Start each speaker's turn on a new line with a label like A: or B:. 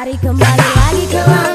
A: Mari kembali lagi ke